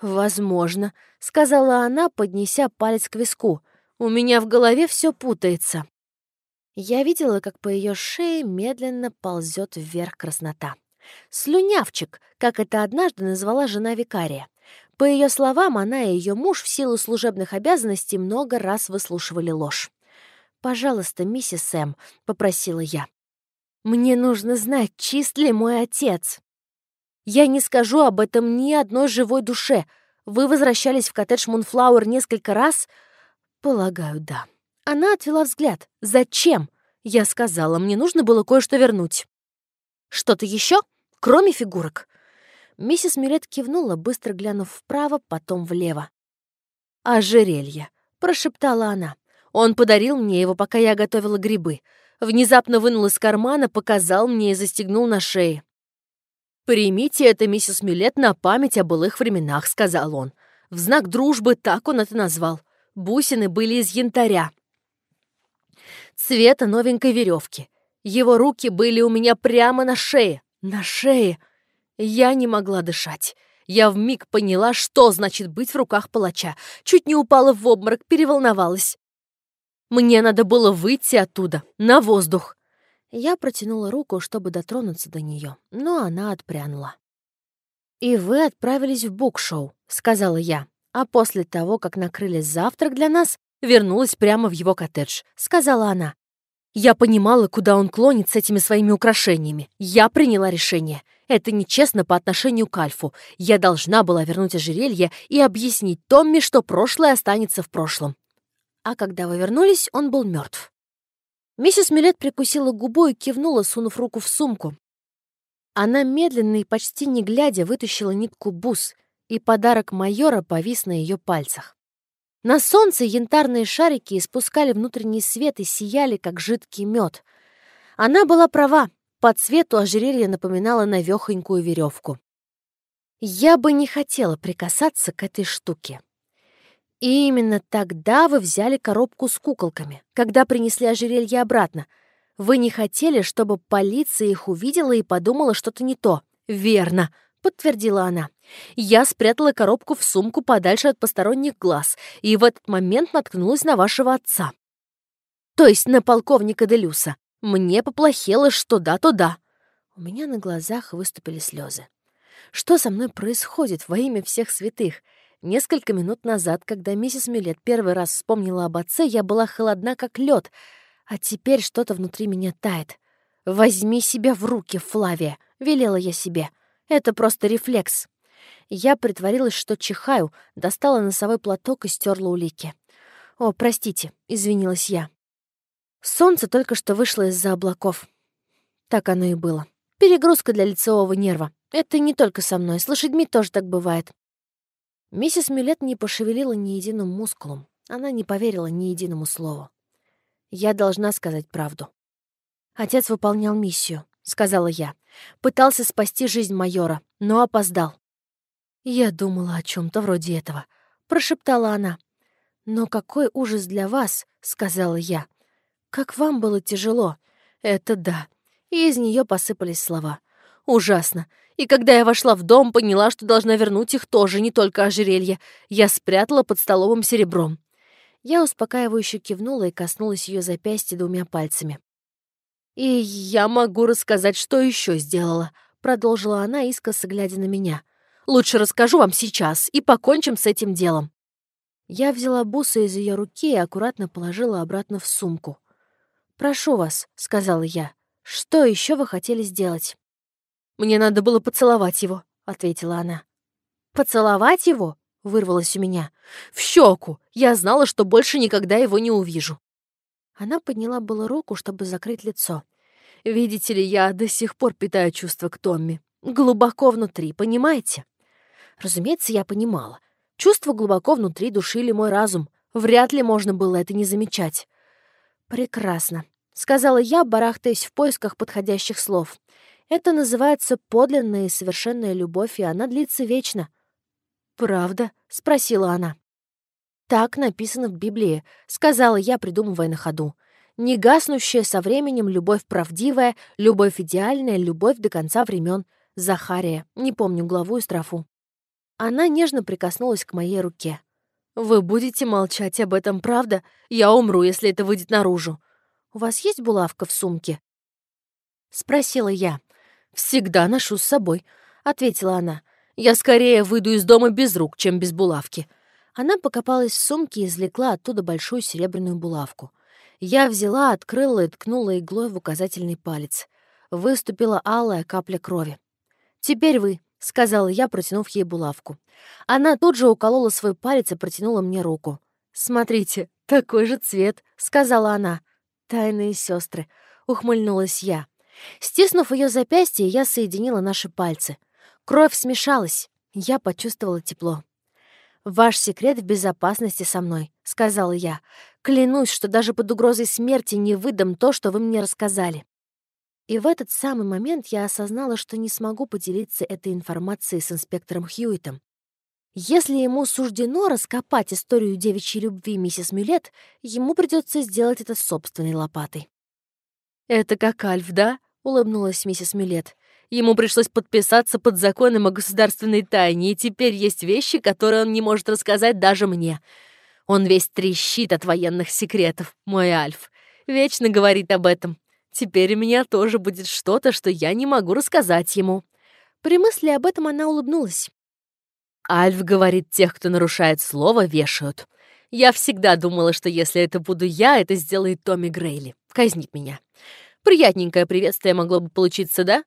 «Возможно», — сказала она, поднеся палец к виску. «У меня в голове все путается». Я видела, как по ее шее медленно ползет вверх краснота. «Слюнявчик», как это однажды назвала жена викария. По ее словам, она и ее муж в силу служебных обязанностей много раз выслушивали ложь. «Пожалуйста, миссис Сэм», — попросила я. «Мне нужно знать, чист ли мой отец». «Я не скажу об этом ни одной живой душе. Вы возвращались в коттедж Мунфлауэр несколько раз?» «Полагаю, да». Она отвела взгляд. «Зачем?» Я сказала, мне нужно было кое-что вернуть. «Что-то еще, кроме фигурок?» Миссис Мюлет кивнула, быстро глянув вправо, потом влево. «Ожерелье», — прошептала она. «Он подарил мне его, пока я готовила грибы. Внезапно вынул из кармана, показал мне и застегнул на шее. «Примите это, миссис Мюлет, на память о былых временах», — сказал он. В знак дружбы так он это назвал. Бусины были из янтаря цвета новенькой веревки. Его руки были у меня прямо на шее. На шее. Я не могла дышать. Я вмиг поняла, что значит быть в руках палача. Чуть не упала в обморок, переволновалась. Мне надо было выйти оттуда, на воздух. Я протянула руку, чтобы дотронуться до нее, но она отпрянула. «И вы отправились в букшоу», — сказала я. А после того, как накрыли завтрак для нас, вернулась прямо в его коттедж», — сказала она. Я понимала, куда он клонит с этими своими украшениями. Я приняла решение. Это нечестно по отношению к Альфу. Я должна была вернуть ожерелье и объяснить Томми, что прошлое останется в прошлом. А когда вы вернулись, он был мертв. Миссис Милет прикусила губу и кивнула, сунув руку в сумку. Она медленно и почти не глядя вытащила нитку бус, и подарок майора повис на ее пальцах. На солнце янтарные шарики испускали внутренний свет и сияли, как жидкий мед. Она была права, по цвету ожерелье напоминало навехонькую веревку. Я бы не хотела прикасаться к этой штуке. И именно тогда вы взяли коробку с куколками, когда принесли ожерелье обратно. Вы не хотели, чтобы полиция их увидела и подумала что-то не то. Верно, подтвердила она. Я спрятала коробку в сумку подальше от посторонних глаз и в этот момент наткнулась на вашего отца. То есть на полковника Делюса. Мне поплохело, что да, то да. У меня на глазах выступили слезы. Что со мной происходит во имя всех святых? Несколько минут назад, когда миссис Милет первый раз вспомнила об отце, я была холодна, как лед, а теперь что-то внутри меня тает. «Возьми себя в руки, Флавия», — велела я себе. «Это просто рефлекс. Я притворилась, что чихаю, достала носовой платок и стерла улики. «О, простите», — извинилась я. Солнце только что вышло из-за облаков. Так оно и было. Перегрузка для лицевого нерва. Это не только со мной, с лошадьми тоже так бывает. Миссис Мюлет не пошевелила ни единым мускулом. Она не поверила ни единому слову. Я должна сказать правду. Отец выполнял миссию, — сказала я. Пытался спасти жизнь майора, но опоздал. «Я думала о чем то вроде этого», — прошептала она. «Но какой ужас для вас», — сказала я. «Как вам было тяжело?» «Это да». И из нее посыпались слова. «Ужасно. И когда я вошла в дом, поняла, что должна вернуть их тоже, не только ожерелье. Я спрятала под столовым серебром». Я успокаивающе кивнула и коснулась ее запястья двумя пальцами. «И я могу рассказать, что еще сделала», — продолжила она, искоса глядя на меня. «Лучше расскажу вам сейчас и покончим с этим делом». Я взяла бусы из ее руки и аккуратно положила обратно в сумку. «Прошу вас», — сказала я, — «что еще вы хотели сделать?» «Мне надо было поцеловать его», — ответила она. «Поцеловать его?» — вырвалось у меня. «В щеку! Я знала, что больше никогда его не увижу». Она подняла было руку, чтобы закрыть лицо. «Видите ли, я до сих пор питаю чувства к Томми. Глубоко внутри, понимаете?» Разумеется, я понимала. Чувства глубоко внутри душили мой разум. Вряд ли можно было это не замечать. «Прекрасно», — сказала я, барахтаясь в поисках подходящих слов. «Это называется подлинная и совершенная любовь, и она длится вечно». «Правда?» — спросила она. «Так написано в Библии», — сказала я, придумывая на ходу. «Негаснущая со временем любовь правдивая, любовь идеальная, любовь до конца времен. Захария. Не помню главу и строфу». Она нежно прикоснулась к моей руке. «Вы будете молчать об этом, правда? Я умру, если это выйдет наружу. У вас есть булавка в сумке?» Спросила я. «Всегда ношу с собой», — ответила она. «Я скорее выйду из дома без рук, чем без булавки». Она покопалась в сумке и извлекла оттуда большую серебряную булавку. Я взяла, открыла и ткнула иглой в указательный палец. Выступила алая капля крови. «Теперь вы», — сказала я, протянув ей булавку. Она тут же уколола свой палец и протянула мне руку. «Смотрите, такой же цвет», — сказала она. «Тайные сестры», — ухмыльнулась я. Стиснув ее запястье, я соединила наши пальцы. Кровь смешалась. Я почувствовала тепло. «Ваш секрет в безопасности со мной», — сказала я. «Клянусь, что даже под угрозой смерти не выдам то, что вы мне рассказали». И в этот самый момент я осознала, что не смогу поделиться этой информацией с инспектором Хьюитом. Если ему суждено раскопать историю девичьей любви миссис Мюлет, ему придется сделать это собственной лопатой. «Это как Альф, да?» — улыбнулась миссис Мюлет. Ему пришлось подписаться под законом о государственной тайне, и теперь есть вещи, которые он не может рассказать даже мне. Он весь трещит от военных секретов, мой Альф. Вечно говорит об этом. Теперь у меня тоже будет что-то, что я не могу рассказать ему». При мысли об этом она улыбнулась. Альф говорит, тех, кто нарушает слово, вешают. Я всегда думала, что если это буду я, это сделает Томми Грейли. Казнит меня. Приятненькое приветствие могло бы получиться, да?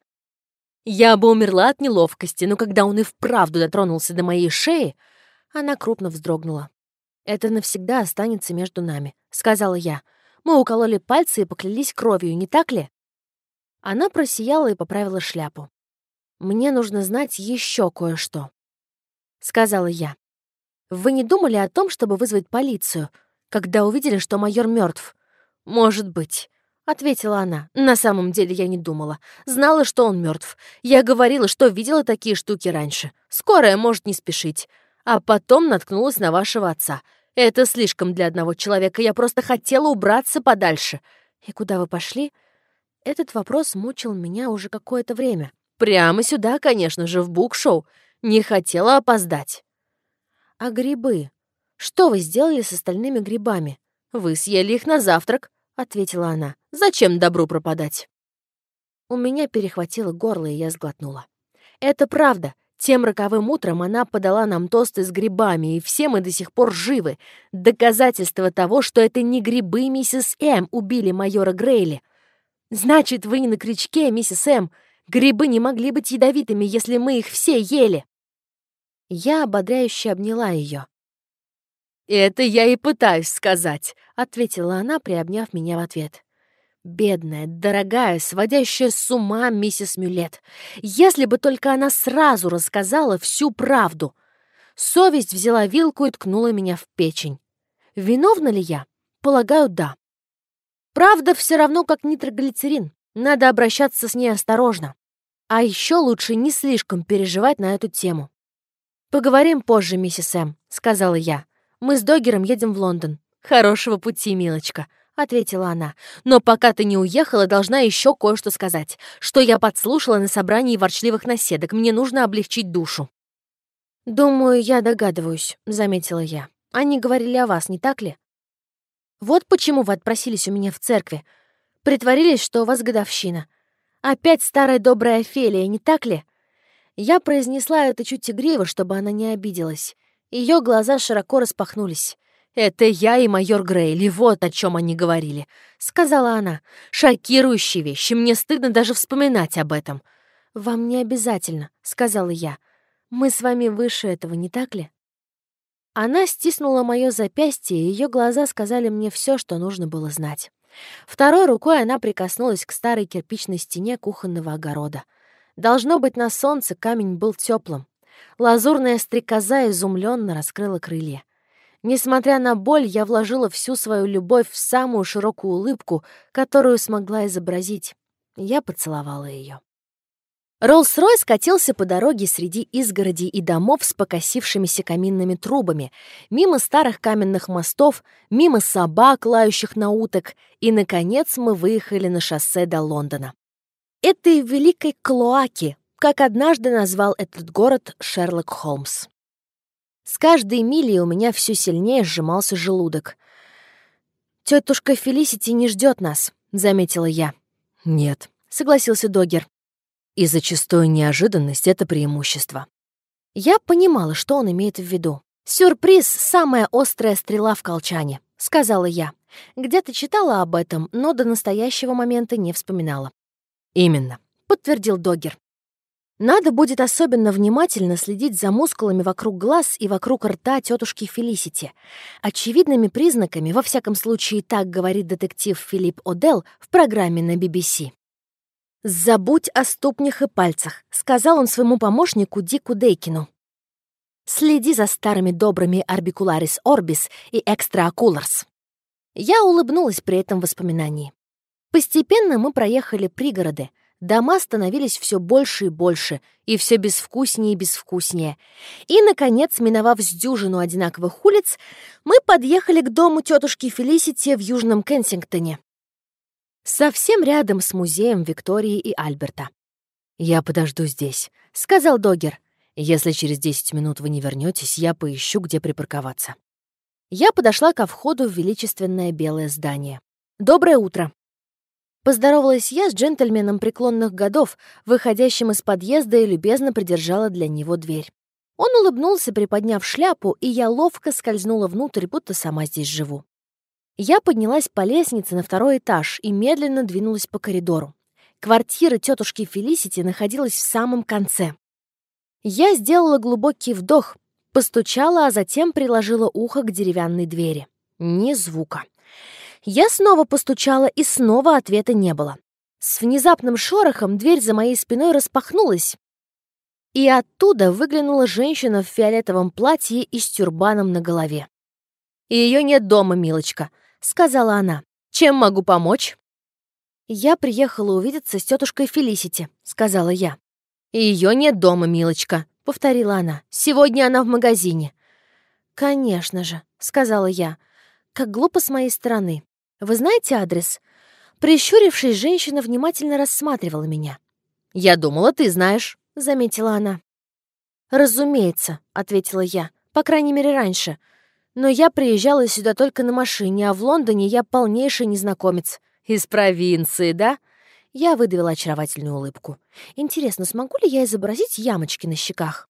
Я бы умерла от неловкости, но когда он и вправду дотронулся до моей шеи, она крупно вздрогнула. «Это навсегда останется между нами», — сказала я. «Мы укололи пальцы и поклялись кровью, не так ли?» Она просияла и поправила шляпу. «Мне нужно знать еще кое-что», — сказала я. «Вы не думали о том, чтобы вызвать полицию, когда увидели, что майор мертв? Может быть ответила она. На самом деле я не думала. Знала, что он мертв. Я говорила, что видела такие штуки раньше. Скорая может не спешить. А потом наткнулась на вашего отца. Это слишком для одного человека. Я просто хотела убраться подальше. И куда вы пошли? Этот вопрос мучил меня уже какое-то время. Прямо сюда, конечно же, в букшоу. Не хотела опоздать. А грибы? Что вы сделали с остальными грибами? Вы съели их на завтрак. — ответила она. «Зачем добру пропадать?» У меня перехватило горло, и я сглотнула. «Это правда. Тем роковым утром она подала нам тосты с грибами, и все мы до сих пор живы. Доказательство того, что это не грибы миссис М. убили майора Грейли. Значит, вы не на крючке, миссис М. Грибы не могли быть ядовитыми, если мы их все ели». Я ободряюще обняла ее. «Это я и пытаюсь сказать», — ответила она, приобняв меня в ответ. Бедная, дорогая, сводящая с ума миссис Мюлет. Если бы только она сразу рассказала всю правду. Совесть взяла вилку и ткнула меня в печень. Виновна ли я? Полагаю, да. Правда все равно как нитроглицерин. Надо обращаться с ней осторожно. А еще лучше не слишком переживать на эту тему. «Поговорим позже, миссис М», — сказала я. Мы с Догером едем в Лондон. Хорошего пути, милочка, ответила она. Но пока ты не уехала, должна еще кое-что сказать. Что я подслушала на собрании ворчливых наседок. Мне нужно облегчить душу. Думаю, я догадываюсь, заметила я. Они говорили о вас, не так ли? Вот почему вы отпросились у меня в церкви. Притворились, что у вас годовщина. Опять старая добрая Офелия, не так ли?» Я произнесла это чуть игриво, чтобы она не обиделась. Ее глаза широко распахнулись. «Это я и майор Грейли, вот о чем они говорили», — сказала она. «Шокирующие вещи, мне стыдно даже вспоминать об этом». «Вам не обязательно», — сказала я. «Мы с вами выше этого, не так ли?» Она стиснула мое запястье, и ее глаза сказали мне все, что нужно было знать. Второй рукой она прикоснулась к старой кирпичной стене кухонного огорода. Должно быть, на солнце камень был теплым. Лазурная стрекоза изумленно раскрыла крылья. Несмотря на боль, я вложила всю свою любовь в самую широкую улыбку, которую смогла изобразить. Я поцеловала ее. Роллс-Ройс катился по дороге среди изгородей и домов с покосившимися каминными трубами, мимо старых каменных мостов, мимо собак, лающих на уток, и, наконец, мы выехали на шоссе до Лондона. Этой великой клоаки, как однажды назвал этот город Шерлок Холмс. С каждой милей у меня все сильнее сжимался желудок. «Тетушка Фелисити не ждет нас», — заметила я. «Нет», — согласился Догер. «И зачастую неожиданность — это преимущество». Я понимала, что он имеет в виду. «Сюрприз — самая острая стрела в колчане», — сказала я. Где-то читала об этом, но до настоящего момента не вспоминала. «Именно», — подтвердил Догер. Надо будет особенно внимательно следить за мускулами вокруг глаз и вокруг рта тетушки Фелисити. Очевидными признаками, во всяком случае, так говорит детектив Филипп Одел в программе на BBC. «Забудь о ступнях и пальцах», — сказал он своему помощнику Дику Дейкину. «Следи за старыми добрыми Арбикуларис Орбис и Экстраокуларс». Я улыбнулась при этом воспоминании. Постепенно мы проехали пригороды, Дома становились все больше и больше, и все безвкуснее и безвкуснее. И, наконец, миновав с дюжину одинаковых улиц, мы подъехали к дому тетушки Фелисити в Южном Кенсингтоне. Совсем рядом с музеем Виктории и Альберта. «Я подожду здесь», — сказал Догер. «Если через 10 минут вы не вернетесь, я поищу, где припарковаться». Я подошла ко входу в величественное белое здание. «Доброе утро», Поздоровалась я с джентльменом преклонных годов, выходящим из подъезда, и любезно придержала для него дверь. Он улыбнулся, приподняв шляпу, и я ловко скользнула внутрь, будто сама здесь живу. Я поднялась по лестнице на второй этаж и медленно двинулась по коридору. Квартира тетушки Фелисити находилась в самом конце. Я сделала глубокий вдох, постучала, а затем приложила ухо к деревянной двери. Ни звука. Я снова постучала, и снова ответа не было. С внезапным шорохом дверь за моей спиной распахнулась, и оттуда выглянула женщина в фиолетовом платье и с тюрбаном на голове. «Ее нет дома, милочка», — сказала она. «Чем могу помочь?» «Я приехала увидеться с тетушкой Фелисити», — сказала я. «Ее нет дома, милочка», — повторила она. «Сегодня она в магазине». «Конечно же», — сказала я. «Как глупо с моей стороны. Вы знаете адрес?» Прищурившись, женщина внимательно рассматривала меня. «Я думала, ты знаешь», — заметила она. «Разумеется», — ответила я, по крайней мере, раньше. «Но я приезжала сюда только на машине, а в Лондоне я полнейший незнакомец. Из провинции, да?» Я выдавила очаровательную улыбку. «Интересно, смогу ли я изобразить ямочки на щеках?»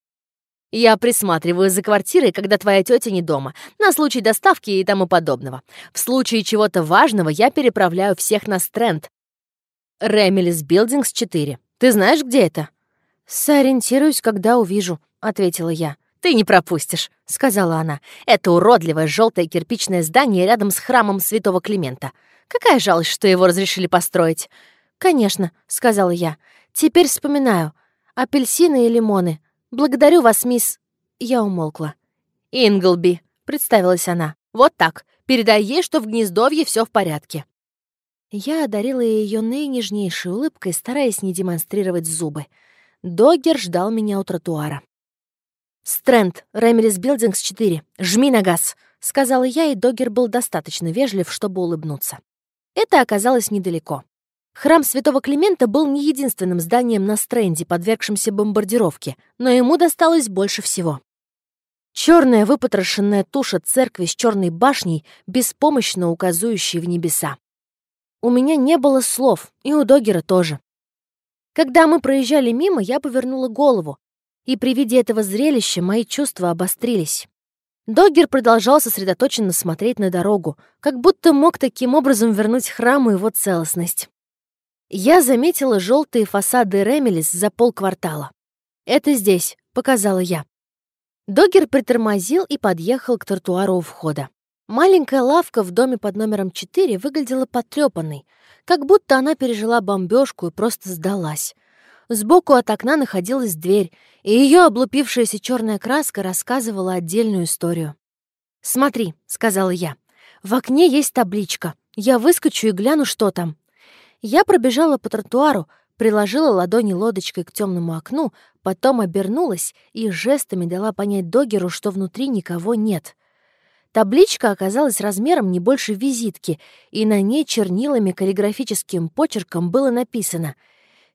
Я присматриваю за квартирой, когда твоя тетя не дома, на случай доставки и тому подобного. В случае чего-то важного я переправляю всех на Стрэнд. Ремелис Билдингс 4. Ты знаешь, где это? Сориентируюсь, когда увижу, ответила я. Ты не пропустишь, сказала она. Это уродливое желтое кирпичное здание рядом с храмом Святого Климента. Какая жалость, что его разрешили построить. Конечно, сказала я. Теперь вспоминаю. Апельсины и лимоны. «Благодарю вас, мисс...» Я умолкла. «Инглби», — представилась она. «Вот так. Передай ей, что в гнездовье все в порядке». Я одарила ее наинежнейшей улыбкой, стараясь не демонстрировать зубы. Догер ждал меня у тротуара. «Стрэнд, Ремелис Билдингс 4. Жми на газ», — сказала я, и Догер был достаточно вежлив, чтобы улыбнуться. Это оказалось недалеко. Храм Святого Климента был не единственным зданием на Стрэнде, подвергшимся бомбардировке, но ему досталось больше всего. Черная выпотрошенная туша церкви с черной башней, беспомощно указывающей в небеса. У меня не было слов, и у Догера тоже. Когда мы проезжали мимо, я повернула голову, и при виде этого зрелища мои чувства обострились. Доггер продолжал сосредоточенно смотреть на дорогу, как будто мог таким образом вернуть храму его целостность. Я заметила желтые фасады Ремелис за полквартала. «Это здесь», — показала я. Доггер притормозил и подъехал к тротуару у входа. Маленькая лавка в доме под номером 4 выглядела потрепанной, как будто она пережила бомбежку и просто сдалась. Сбоку от окна находилась дверь, и ее облупившаяся черная краска рассказывала отдельную историю. «Смотри», — сказала я, — «в окне есть табличка. Я выскочу и гляну, что там». Я пробежала по тротуару, приложила ладони лодочкой к темному окну, потом обернулась и жестами дала понять Догеру, что внутри никого нет. Табличка оказалась размером не больше визитки, и на ней чернилами каллиграфическим почерком было написано —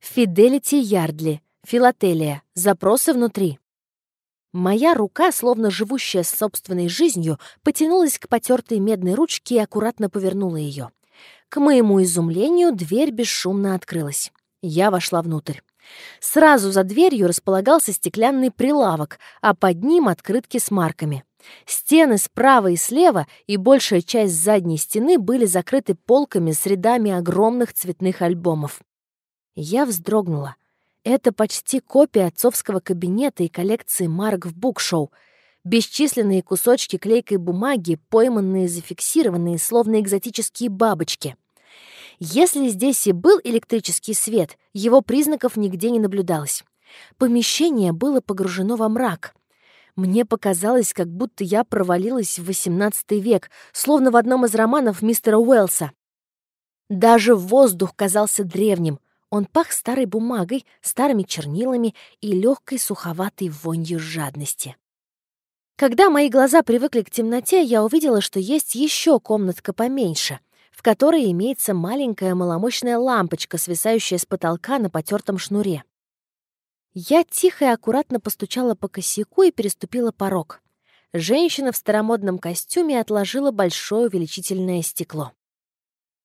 Фиделити Ярдли, филателия, запросы внутри. Моя рука, словно живущая собственной жизнью, потянулась к потертой медной ручке и аккуратно повернула ее. К моему изумлению дверь бесшумно открылась. Я вошла внутрь. Сразу за дверью располагался стеклянный прилавок, а под ним открытки с марками. Стены справа и слева и большая часть задней стены были закрыты полками с рядами огромных цветных альбомов. Я вздрогнула. Это почти копия отцовского кабинета и коллекции марок в букшоу. Бесчисленные кусочки клейкой бумаги, пойманные, зафиксированные, словно экзотические бабочки. Если здесь и был электрический свет, его признаков нигде не наблюдалось. Помещение было погружено во мрак. Мне показалось, как будто я провалилась в XVIII век, словно в одном из романов мистера Уэллса. Даже воздух казался древним — он пах старой бумагой, старыми чернилами и легкой суховатой вонью жадности. Когда мои глаза привыкли к темноте, я увидела, что есть еще комнатка поменьше, в которой имеется маленькая маломощная лампочка, свисающая с потолка на потертом шнуре. Я тихо и аккуратно постучала по косяку и переступила порог. Женщина в старомодном костюме отложила большое увеличительное стекло.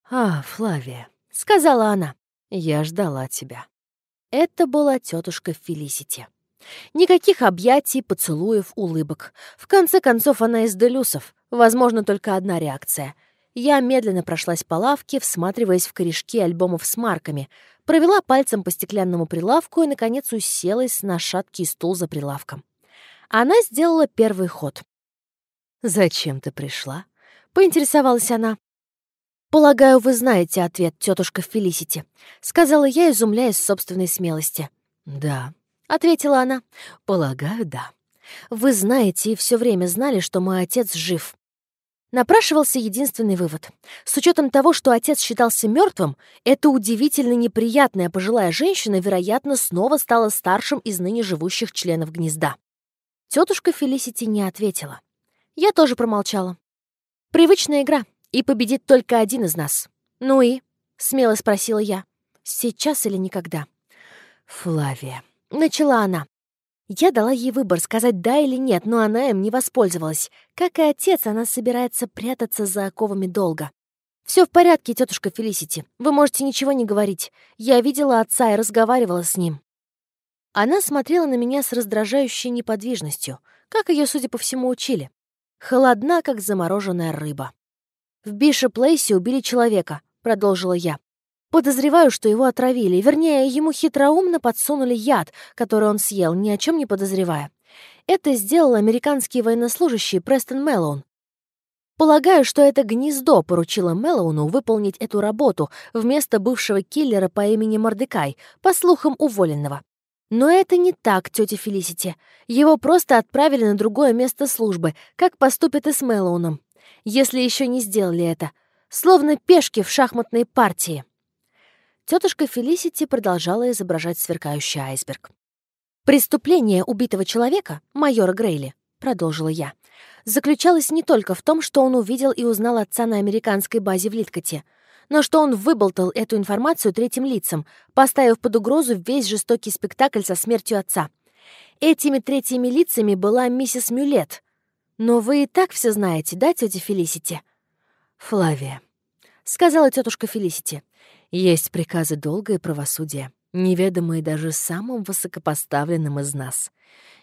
«А, Флавия», — сказала она. Я ждала тебя. Это была тетушка Фелисити. Никаких объятий, поцелуев, улыбок. В конце концов, она из Делюсов. Возможно, только одна реакция. Я медленно прошлась по лавке, всматриваясь в корешки альбомов с марками, провела пальцем по стеклянному прилавку и, наконец, уселась на шаткий стул за прилавком. Она сделала первый ход. «Зачем ты пришла?» — поинтересовалась она. «Полагаю, вы знаете ответ, тетушка Фелисити», — сказала я, изумляясь собственной смелости. «Да», — ответила она. «Полагаю, да». «Вы знаете и все время знали, что мой отец жив». Напрашивался единственный вывод. С учетом того, что отец считался мертвым, эта удивительно неприятная пожилая женщина, вероятно, снова стала старшим из ныне живущих членов гнезда. Тетушка Фелисити не ответила. Я тоже промолчала. Привычная игра и победит только один из нас. Ну и? Смело спросила я. Сейчас или никогда? Флавия. Начала она. Я дала ей выбор, сказать «да» или «нет», но она им не воспользовалась. Как и отец, она собирается прятаться за оковами долга. Все в порядке, тетушка Фелисити. Вы можете ничего не говорить. Я видела отца и разговаривала с ним». Она смотрела на меня с раздражающей неподвижностью, как ее, судя по всему, учили. Холодна, как замороженная рыба. «В Бишоп-Лейсе убили человека», — продолжила я. «Подозреваю, что его отравили. Вернее, ему хитроумно подсунули яд, который он съел, ни о чем не подозревая. Это сделал американский военнослужащий Престон Мэллоун. Полагаю, что это гнездо поручило Мэллоуну выполнить эту работу вместо бывшего киллера по имени Мордекай, по слухам уволенного. Но это не так, тетя Фелисити. Его просто отправили на другое место службы, как поступят и с Мэллоуном если еще не сделали это, словно пешки в шахматной партии. Тетушка Фелисити продолжала изображать сверкающий айсберг. «Преступление убитого человека, майора Грейли», — продолжила я, заключалось не только в том, что он увидел и узнал отца на американской базе в Литкоте, но что он выболтал эту информацию третьим лицам, поставив под угрозу весь жестокий спектакль со смертью отца. Этими третьими лицами была миссис Мюлет, но вы и так все знаете, да, тетя Фелисити? Флавия, сказала тетушка Фелисити. «Есть приказы долга и правосудия, неведомые даже самым высокопоставленным из нас.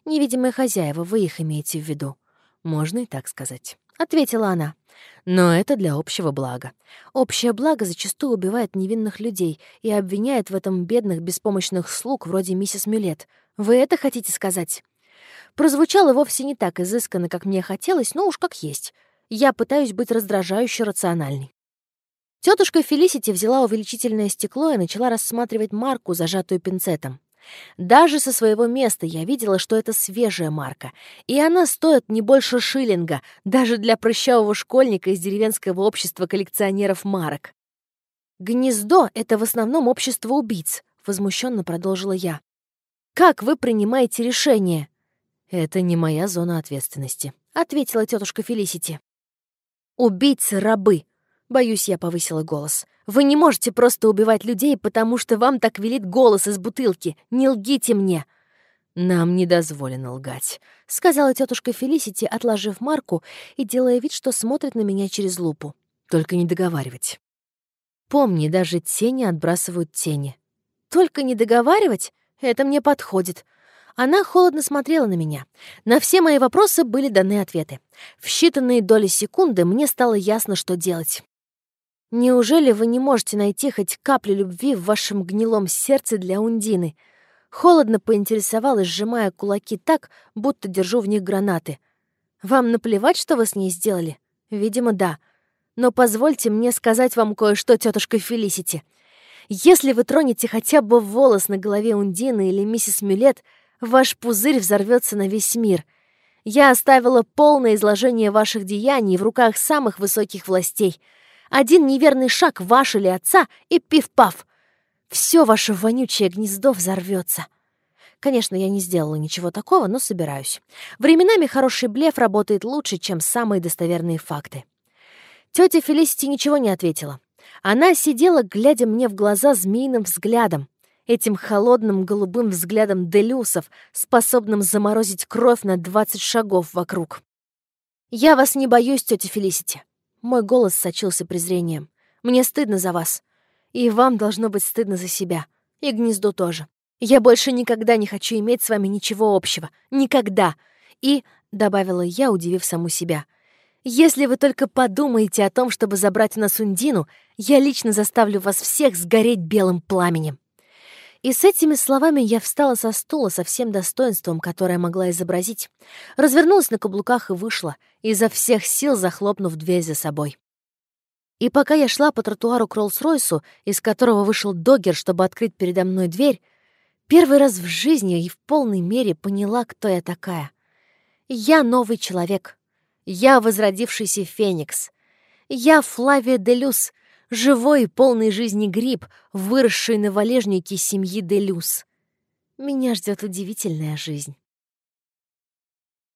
Невидимые хозяева, вы их имеете в виду. Можно и так сказать», — ответила она. «Но это для общего блага. Общее благо зачастую убивает невинных людей и обвиняет в этом бедных беспомощных слуг вроде миссис Мюлет. Вы это хотите сказать?» Прозвучало вовсе не так изысканно, как мне хотелось, но уж как есть. Я пытаюсь быть раздражающе рациональной. Тетушка Фелисити взяла увеличительное стекло и начала рассматривать марку, зажатую пинцетом. Даже со своего места я видела, что это свежая марка, и она стоит не больше шиллинга, даже для прыщавого школьника из деревенского общества коллекционеров марок. «Гнездо — это в основном общество убийц», — возмущенно продолжила я. «Как вы принимаете решение?» «Это не моя зона ответственности», — ответила тетушка Фелисити. «Убийцы — рабы», — боюсь, я повысила голос. «Вы не можете просто убивать людей, потому что вам так велит голос из бутылки. Не лгите мне!» «Нам не дозволено лгать», — сказала тетушка Фелисити, отложив марку и делая вид, что смотрит на меня через лупу. «Только не договаривать. Помни, даже тени отбрасывают тени». «Только не договаривать? Это мне подходит. Она холодно смотрела на меня. На все мои вопросы были даны ответы. В считанные доли секунды мне стало ясно, что делать. «Неужели вы не можете найти хоть каплю любви в вашем гнилом сердце для Ундины?» Холодно поинтересовалась, сжимая кулаки так, будто держу в них гранаты. «Вам наплевать, что вы с ней сделали?» «Видимо, да. Но позвольте мне сказать вам кое-что, тетушка Фелисити. Если вы тронете хотя бы волос на голове Ундины или миссис Мюлет, Ваш пузырь взорвется на весь мир. Я оставила полное изложение ваших деяний в руках самых высоких властей. Один неверный шаг ваш или отца, и пиф-паф. Все ваше вонючее гнездо взорвется. Конечно, я не сделала ничего такого, но собираюсь. Временами хороший блеф работает лучше, чем самые достоверные факты. Тетя Фелисити ничего не ответила. Она сидела, глядя мне в глаза змеиным взглядом этим холодным голубым взглядом делюсов, способным заморозить кровь на 20 шагов вокруг. «Я вас не боюсь, тетя Фелисити». Мой голос сочился презрением. «Мне стыдно за вас. И вам должно быть стыдно за себя. И гнездо тоже. Я больше никогда не хочу иметь с вами ничего общего. Никогда. И, — добавила я, удивив саму себя, — если вы только подумаете о том, чтобы забрать у нас Ундину, я лично заставлю вас всех сгореть белым пламенем. И с этими словами я встала со стула со всем достоинством, которое могла изобразить, развернулась на каблуках и вышла, изо всех сил захлопнув дверь за собой. И пока я шла по тротуару к Роллс-Ройсу, из которого вышел Доггер, чтобы открыть передо мной дверь, первый раз в жизни и в полной мере поняла, кто я такая. Я новый человек. Я возродившийся Феникс. Я Флавия Делюс — живой полный жизни гриб, выросший на валежнике семьи Делюс. Меня ждет удивительная жизнь.